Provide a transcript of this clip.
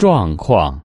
状况